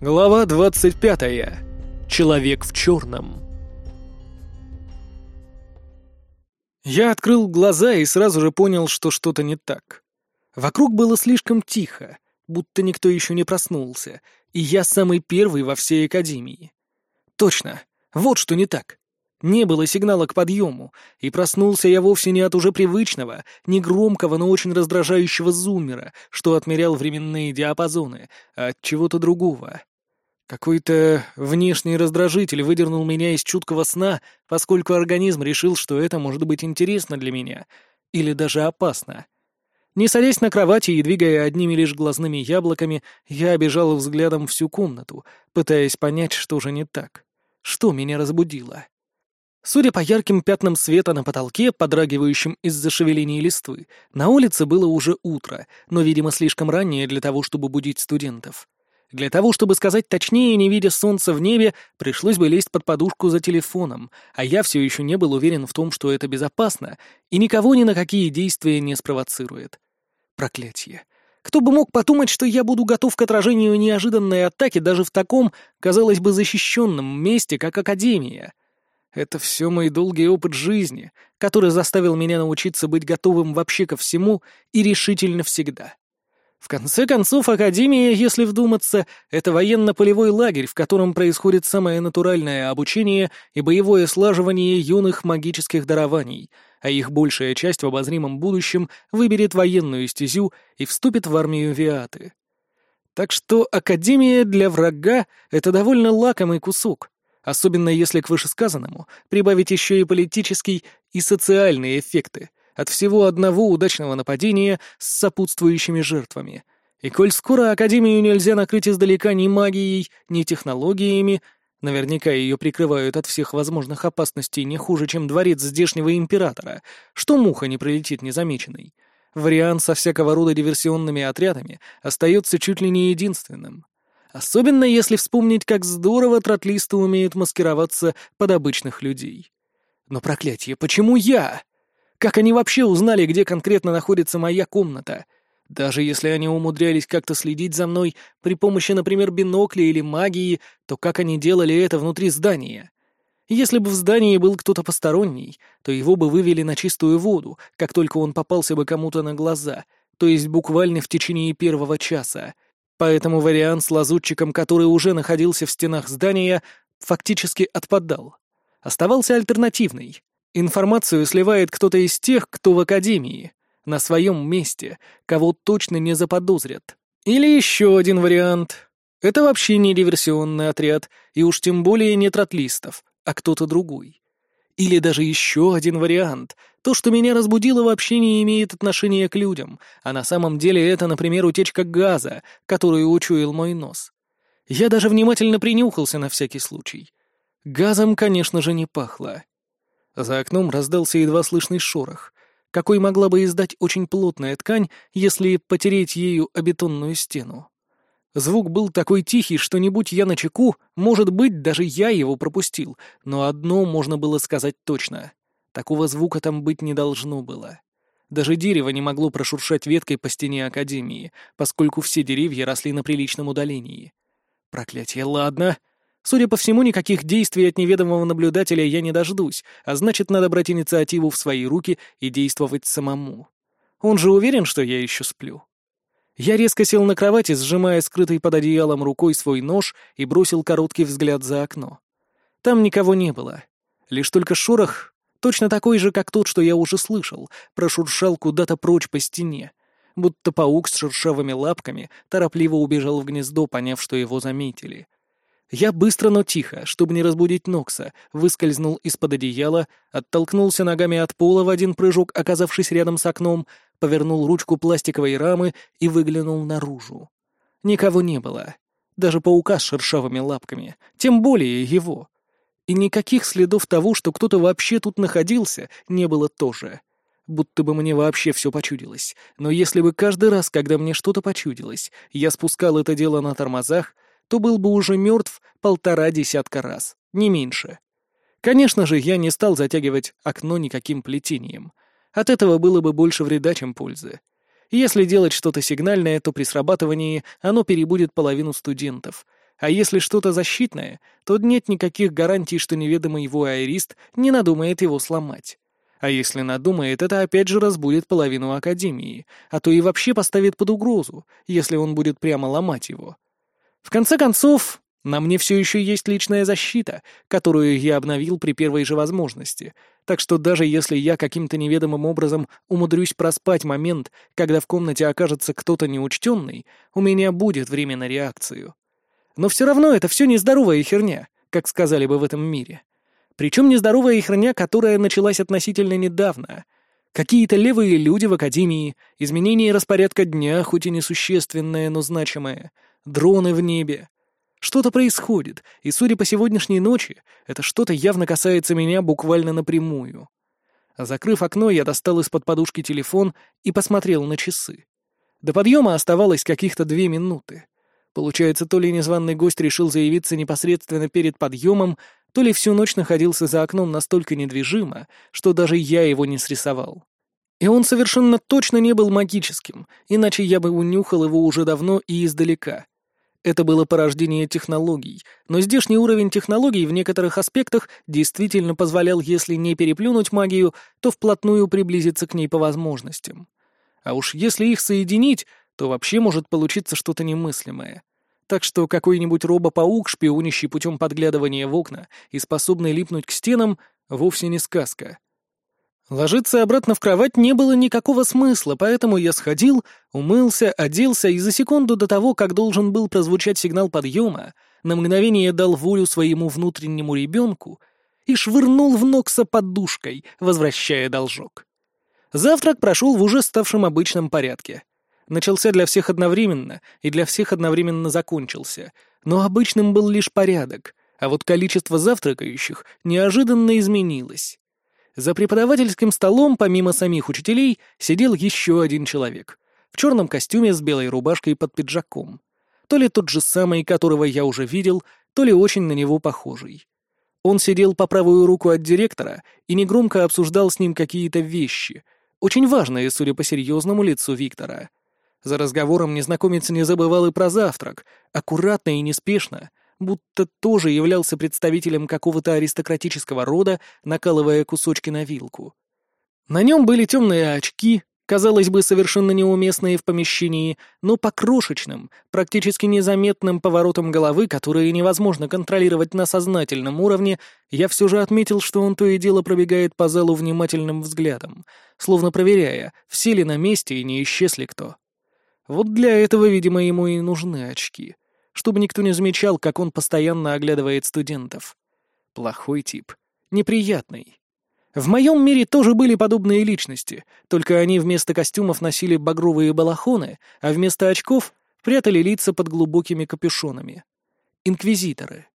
Глава 25. Человек в черном. Я открыл глаза и сразу же понял, что что-то не так. Вокруг было слишком тихо, будто никто еще не проснулся, и я самый первый во всей Академии. Точно, вот что не так. Не было сигнала к подъему, и проснулся я вовсе не от уже привычного, не громкого, но очень раздражающего зуммера, что отмерял временные диапазоны, а от чего-то другого. Какой-то внешний раздражитель выдернул меня из чуткого сна, поскольку организм решил, что это может быть интересно для меня, или даже опасно. Не садясь на кровати и двигая одними лишь глазными яблоками, я обижал взглядом всю комнату, пытаясь понять, что же не так. Что меня разбудило? Судя по ярким пятнам света на потолке, подрагивающим из-за шевеления листвы, на улице было уже утро, но, видимо, слишком раннее для того, чтобы будить студентов. Для того, чтобы сказать точнее, не видя солнца в небе, пришлось бы лезть под подушку за телефоном, а я все еще не был уверен в том, что это безопасно и никого ни на какие действия не спровоцирует. Проклятье. Кто бы мог подумать, что я буду готов к отражению неожиданной атаки даже в таком, казалось бы, защищенном месте, как Академия. Это все мой долгий опыт жизни, который заставил меня научиться быть готовым вообще ко всему и решительно всегда. В конце концов, Академия, если вдуматься, это военно-полевой лагерь, в котором происходит самое натуральное обучение и боевое слаживание юных магических дарований, а их большая часть в обозримом будущем выберет военную стезю и вступит в армию Виаты. Так что Академия для врага — это довольно лакомый кусок, особенно если к вышесказанному прибавить еще и политический и социальные эффекты от всего одного удачного нападения с сопутствующими жертвами. И коль скоро Академию нельзя накрыть издалека ни магией, ни технологиями, наверняка ее прикрывают от всех возможных опасностей не хуже, чем дворец здешнего императора, что муха не пролетит незамеченной. Вариант со всякого рода диверсионными отрядами остается чуть ли не единственным. Особенно если вспомнить, как здорово тротлисты умеют маскироваться под обычных людей. Но проклятие, почему я? Как они вообще узнали, где конкретно находится моя комната? Даже если они умудрялись как-то следить за мной при помощи, например, бинокля или магии, то как они делали это внутри здания? Если бы в здании был кто-то посторонний, то его бы вывели на чистую воду, как только он попался бы кому-то на глаза, то есть буквально в течение первого часа — Поэтому вариант с лазутчиком, который уже находился в стенах здания, фактически отпадал. Оставался альтернативный. Информацию сливает кто-то из тех, кто в академии, на своем месте, кого точно не заподозрят. Или еще один вариант. Это вообще не диверсионный отряд, и уж тем более не тротлистов, а кто-то другой. Или даже еще один вариант. То, что меня разбудило, вообще не имеет отношения к людям, а на самом деле это, например, утечка газа, которую учуял мой нос. Я даже внимательно принюхался на всякий случай. Газом, конечно же, не пахло. За окном раздался едва слышный шорох, какой могла бы издать очень плотная ткань, если потереть ею о бетонную стену. Звук был такой тихий, что не будь я на чеку, может быть, даже я его пропустил, но одно можно было сказать точно. Такого звука там быть не должно было. Даже дерево не могло прошуршать веткой по стене Академии, поскольку все деревья росли на приличном удалении. Проклятие, ладно. Судя по всему, никаких действий от неведомого наблюдателя я не дождусь, а значит, надо брать инициативу в свои руки и действовать самому. Он же уверен, что я еще сплю. Я резко сел на кровати, сжимая скрытый под одеялом рукой свой нож и бросил короткий взгляд за окно. Там никого не было. Лишь только шорох, точно такой же, как тот, что я уже слышал, прошуршал куда-то прочь по стене, будто паук с шершавыми лапками торопливо убежал в гнездо, поняв, что его заметили. Я быстро, но тихо, чтобы не разбудить Нокса, выскользнул из-под одеяла, оттолкнулся ногами от пола в один прыжок, оказавшись рядом с окном, повернул ручку пластиковой рамы и выглянул наружу. Никого не было. Даже паука с шершавыми лапками, тем более его. И никаких следов того, что кто-то вообще тут находился, не было тоже. Будто бы мне вообще все почудилось. Но если бы каждый раз, когда мне что-то почудилось, я спускал это дело на тормозах, то был бы уже мертв полтора десятка раз, не меньше. Конечно же, я не стал затягивать окно никаким плетением. От этого было бы больше вреда, чем пользы. Если делать что-то сигнальное, то при срабатывании оно перебудет половину студентов. А если что-то защитное, то нет никаких гарантий, что неведомый его аэрист не надумает его сломать. А если надумает, это опять же разбудит половину Академии, а то и вообще поставит под угрозу, если он будет прямо ломать его. В конце концов, на мне все еще есть личная защита, которую я обновил при первой же возможности, так что даже если я каким-то неведомым образом умудрюсь проспать момент, когда в комнате окажется кто-то неучтенный, у меня будет время на реакцию. Но все равно это все нездоровая херня, как сказали бы в этом мире. Причем нездоровая херня, которая началась относительно недавно. Какие-то левые люди в академии, изменение распорядка дня, хоть и несущественное, но значимое, дроны в небе. Что-то происходит, и, судя по сегодняшней ночи, это что-то явно касается меня буквально напрямую. Закрыв окно, я достал из-под подушки телефон и посмотрел на часы. До подъема оставалось каких-то две минуты. Получается, то ли незваный гость решил заявиться непосредственно перед подъемом, то ли всю ночь находился за окном настолько недвижимо, что даже я его не срисовал. И он совершенно точно не был магическим, иначе я бы унюхал его уже давно и издалека. Это было порождение технологий, но здешний уровень технологий в некоторых аспектах действительно позволял, если не переплюнуть магию, то вплотную приблизиться к ней по возможностям. А уж если их соединить, то вообще может получиться что-то немыслимое. Так что какой-нибудь робопаук, шпионящий путем подглядывания в окна и способный липнуть к стенам, вовсе не сказка. Ложиться обратно в кровать не было никакого смысла, поэтому я сходил, умылся, оделся и за секунду до того, как должен был прозвучать сигнал подъема, на мгновение дал волю своему внутреннему ребенку и швырнул в Нокса подушкой, возвращая должок. Завтрак прошел в уже ставшем обычном порядке начался для всех одновременно и для всех одновременно закончился, но обычным был лишь порядок, а вот количество завтракающих неожиданно изменилось. За преподавательским столом, помимо самих учителей, сидел еще один человек. В черном костюме с белой рубашкой под пиджаком. То ли тот же самый, которого я уже видел, то ли очень на него похожий. Он сидел по правую руку от директора и негромко обсуждал с ним какие-то вещи, очень важные, судя по серьезному лицу Виктора. За разговором незнакомец не забывал и про завтрак, аккуратно и неспешно, будто тоже являлся представителем какого-то аристократического рода, накалывая кусочки на вилку. На нем были темные очки, казалось бы, совершенно неуместные в помещении, но по крошечным, практически незаметным поворотам головы, которые невозможно контролировать на сознательном уровне, я все же отметил, что он то и дело пробегает по залу внимательным взглядом, словно проверяя, все ли на месте и не исчез ли кто. Вот для этого, видимо, ему и нужны очки, чтобы никто не замечал, как он постоянно оглядывает студентов. Плохой тип. Неприятный. В моем мире тоже были подобные личности, только они вместо костюмов носили багровые балахоны, а вместо очков прятали лица под глубокими капюшонами. Инквизиторы.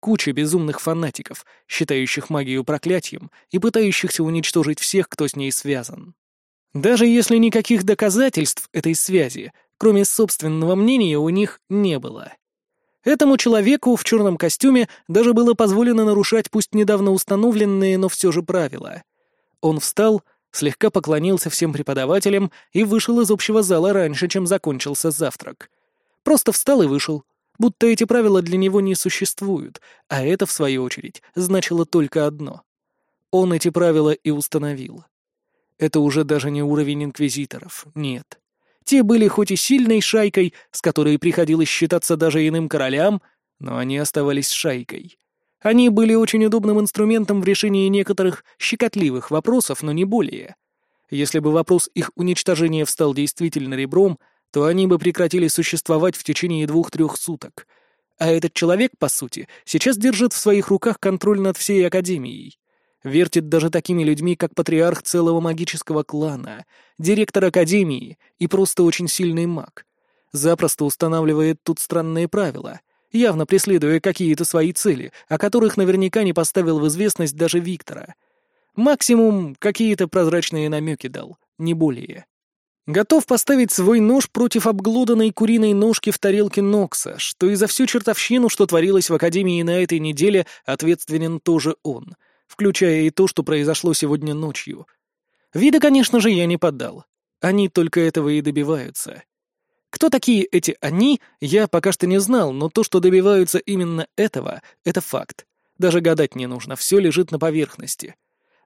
Куча безумных фанатиков, считающих магию проклятием и пытающихся уничтожить всех, кто с ней связан. Даже если никаких доказательств этой связи, кроме собственного мнения, у них не было. Этому человеку в черном костюме даже было позволено нарушать пусть недавно установленные, но все же правила. Он встал, слегка поклонился всем преподавателям и вышел из общего зала раньше, чем закончился завтрак. Просто встал и вышел, будто эти правила для него не существуют, а это, в свою очередь, значило только одно. Он эти правила и установил. Это уже даже не уровень инквизиторов, нет. Те были хоть и сильной шайкой, с которой приходилось считаться даже иным королям, но они оставались шайкой. Они были очень удобным инструментом в решении некоторых щекотливых вопросов, но не более. Если бы вопрос их уничтожения встал действительно ребром, то они бы прекратили существовать в течение двух-трех суток. А этот человек, по сути, сейчас держит в своих руках контроль над всей Академией вертит даже такими людьми, как патриарх целого магического клана, директор академии и просто очень сильный маг. Запросто устанавливает тут странные правила, явно преследуя какие-то свои цели, о которых наверняка не поставил в известность даже Виктора. Максимум какие-то прозрачные намеки дал, не более. Готов поставить свой нож против обглоданной куриной ножки в тарелке Нокса, что и за всю чертовщину, что творилось в Академии на этой неделе, ответственен тоже он — включая и то, что произошло сегодня ночью. Вида, конечно же, я не поддал. Они только этого и добиваются. Кто такие эти «они», я пока что не знал, но то, что добиваются именно этого, это факт. Даже гадать не нужно, все лежит на поверхности.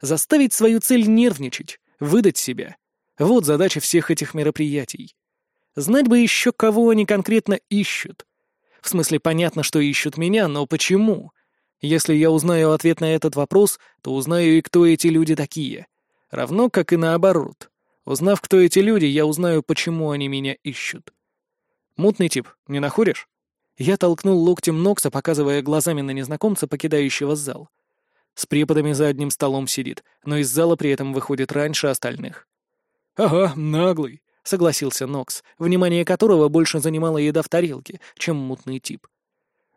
Заставить свою цель нервничать, выдать себя. Вот задача всех этих мероприятий. Знать бы еще, кого они конкретно ищут. В смысле, понятно, что ищут меня, но почему? Если я узнаю ответ на этот вопрос, то узнаю и кто эти люди такие. Равно как и наоборот. Узнав, кто эти люди, я узнаю, почему они меня ищут. Мутный тип, не находишь? Я толкнул локтем Нокса, показывая глазами на незнакомца, покидающего зал. С преподами за одним столом сидит, но из зала при этом выходит раньше остальных. «Ага, наглый», — согласился Нокс, внимание которого больше занимала еда в тарелке, чем мутный тип.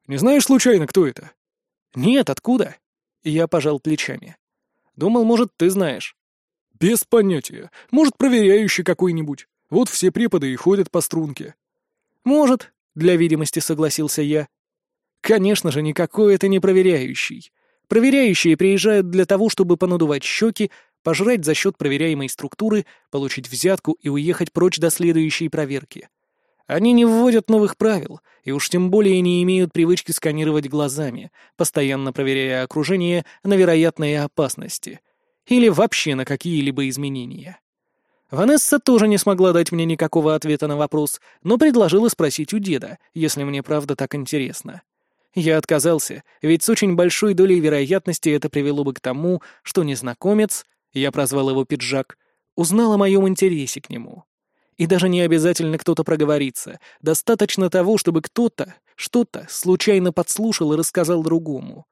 «Не знаешь случайно, кто это?» «Нет, откуда?» Я пожал плечами. «Думал, может, ты знаешь». «Без понятия. Может, проверяющий какой-нибудь. Вот все преподы и ходят по струнке». «Может», — для видимости согласился я. «Конечно же, никакой это не проверяющий. Проверяющие приезжают для того, чтобы понадувать щеки, пожрать за счет проверяемой структуры, получить взятку и уехать прочь до следующей проверки. Они не вводят новых правил, и уж тем более не имеют привычки сканировать глазами, постоянно проверяя окружение на вероятные опасности или вообще на какие-либо изменения. Ванесса тоже не смогла дать мне никакого ответа на вопрос, но предложила спросить у деда, если мне правда так интересно. Я отказался, ведь с очень большой долей вероятности это привело бы к тому, что незнакомец, я прозвал его пиджак, узнал о моем интересе к нему. И даже не обязательно кто-то проговорится, достаточно того, чтобы кто-то что-то случайно подслушал и рассказал другому.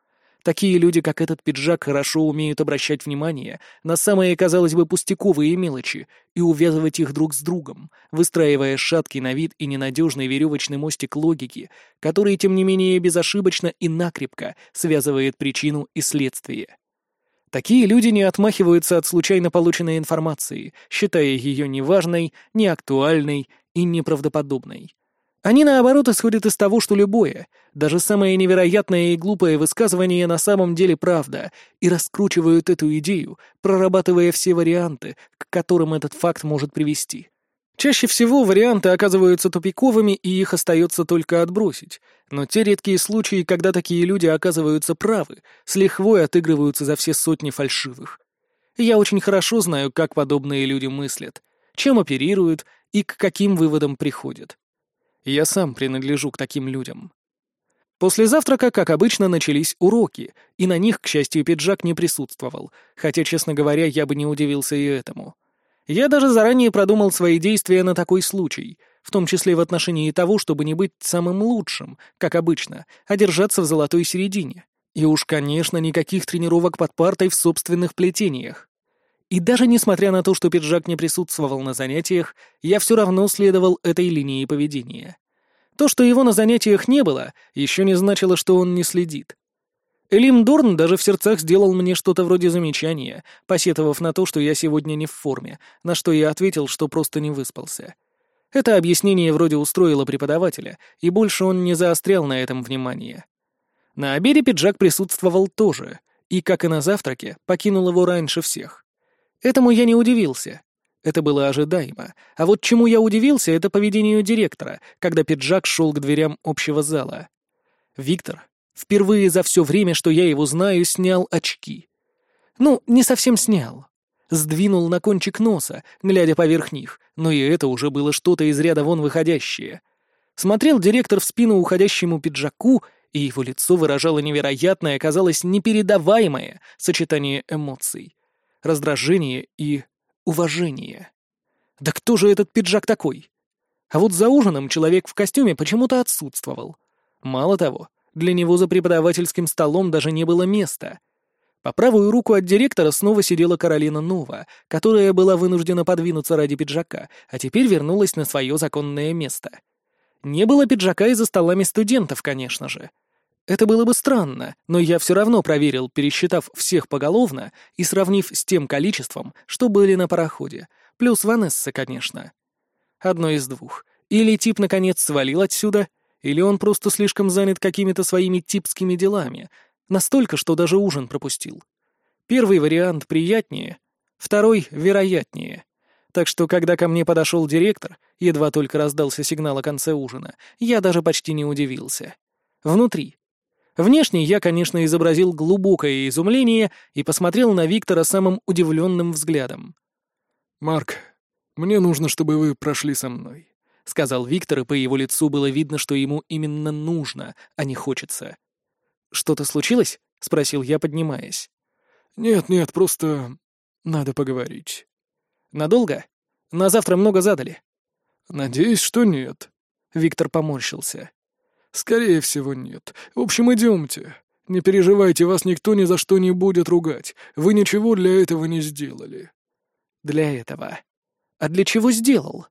Такие люди, как этот пиджак, хорошо умеют обращать внимание на самые, казалось бы, пустяковые мелочи и увязывать их друг с другом, выстраивая шаткий на вид и ненадежный веревочный мостик логики, который, тем не менее, безошибочно и накрепко связывает причину и следствие. Такие люди не отмахиваются от случайно полученной информации, считая ее неважной, неактуальной и неправдоподобной. Они, наоборот, исходят из того, что любое, даже самое невероятное и глупое высказывание на самом деле правда, и раскручивают эту идею, прорабатывая все варианты, к которым этот факт может привести. Чаще всего варианты оказываются тупиковыми, и их остается только отбросить, но те редкие случаи, когда такие люди оказываются правы, с лихвой отыгрываются за все сотни фальшивых. Я очень хорошо знаю, как подобные люди мыслят, чем оперируют и к каким выводам приходят. Я сам принадлежу к таким людям. После завтрака, как обычно, начались уроки, и на них, к счастью, пиджак не присутствовал, хотя, честно говоря, я бы не удивился и этому. Я даже заранее продумал свои действия на такой случай, в том числе в отношении того, чтобы не быть самым лучшим, как обычно, а держаться в золотой середине. И уж, конечно, никаких тренировок под партой в собственных плетениях. И даже несмотря на то, что пиджак не присутствовал на занятиях, я все равно следовал этой линии поведения. То, что его на занятиях не было, еще не значило, что он не следит. Элим Дорн даже в сердцах сделал мне что-то вроде замечания, посетовав на то, что я сегодня не в форме, на что я ответил, что просто не выспался. Это объяснение вроде устроило преподавателя, и больше он не заострял на этом внимание. На обеде пиджак присутствовал тоже, и, как и на завтраке, покинул его раньше всех. Этому я не удивился. Это было ожидаемо. А вот чему я удивился, это поведению директора, когда пиджак шел к дверям общего зала. Виктор впервые за все время, что я его знаю, снял очки. Ну, не совсем снял. Сдвинул на кончик носа, глядя поверх них, но и это уже было что-то из ряда вон выходящее. Смотрел директор в спину уходящему пиджаку, и его лицо выражало невероятное, казалось, непередаваемое сочетание эмоций раздражение и уважение. Да кто же этот пиджак такой? А вот за ужином человек в костюме почему-то отсутствовал. Мало того, для него за преподавательским столом даже не было места. По правую руку от директора снова сидела Каролина Нова, которая была вынуждена подвинуться ради пиджака, а теперь вернулась на свое законное место. Не было пиджака и за столами студентов, конечно же. Это было бы странно, но я все равно проверил, пересчитав всех поголовно и сравнив с тем количеством, что были на пароходе, плюс Ванесса, конечно. Одно из двух. Или тип наконец свалил отсюда, или он просто слишком занят какими-то своими типскими делами, настолько, что даже ужин пропустил. Первый вариант приятнее, второй — вероятнее. Так что, когда ко мне подошел директор, едва только раздался сигнал о конце ужина, я даже почти не удивился. Внутри. Внешне я, конечно, изобразил глубокое изумление и посмотрел на Виктора самым удивленным взглядом. «Марк, мне нужно, чтобы вы прошли со мной», — сказал Виктор, и по его лицу было видно, что ему именно нужно, а не хочется. «Что-то случилось?» — спросил я, поднимаясь. «Нет-нет, просто надо поговорить». «Надолго? На завтра много задали?» «Надеюсь, что нет». Виктор поморщился. «Скорее всего, нет. В общем, идемте. Не переживайте, вас никто ни за что не будет ругать. Вы ничего для этого не сделали». «Для этого? А для чего сделал?»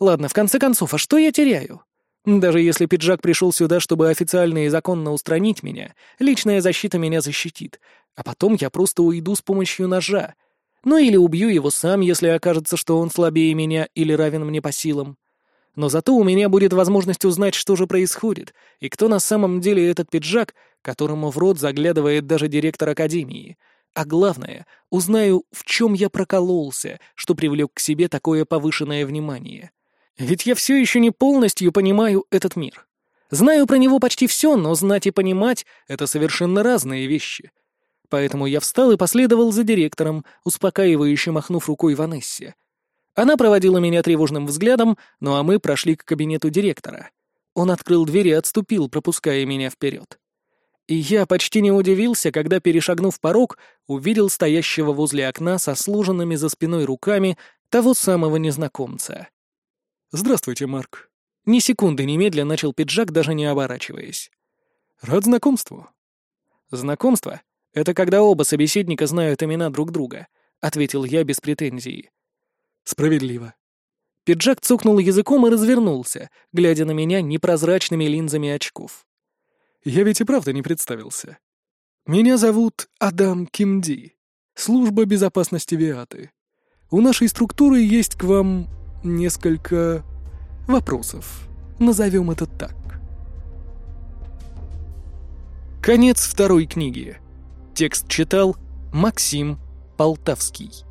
«Ладно, в конце концов, а что я теряю? Даже если пиджак пришел сюда, чтобы официально и законно устранить меня, личная защита меня защитит, а потом я просто уйду с помощью ножа. Ну или убью его сам, если окажется, что он слабее меня или равен мне по силам. Но зато у меня будет возможность узнать, что же происходит, и кто на самом деле этот пиджак, которому в рот заглядывает даже директор Академии. А главное, узнаю, в чем я прокололся, что привлек к себе такое повышенное внимание. Ведь я все еще не полностью понимаю этот мир. Знаю про него почти все, но знать и понимать — это совершенно разные вещи. Поэтому я встал и последовал за директором, успокаивающе махнув рукой Ванессе. Она проводила меня тревожным взглядом, ну а мы прошли к кабинету директора. Он открыл дверь и отступил, пропуская меня вперед. И я почти не удивился, когда, перешагнув порог, увидел стоящего возле окна со сложенными за спиной руками того самого незнакомца. «Здравствуйте, Марк». Ни секунды немедля начал пиджак, даже не оборачиваясь. «Рад знакомству». «Знакомство — это когда оба собеседника знают имена друг друга», — ответил я без претензии. «Справедливо». Пиджак цокнул языком и развернулся, глядя на меня непрозрачными линзами очков. «Я ведь и правда не представился. Меня зовут Адам Кимди, служба безопасности Виаты. У нашей структуры есть к вам несколько вопросов. Назовем это так. Конец второй книги. Текст читал Максим Полтавский.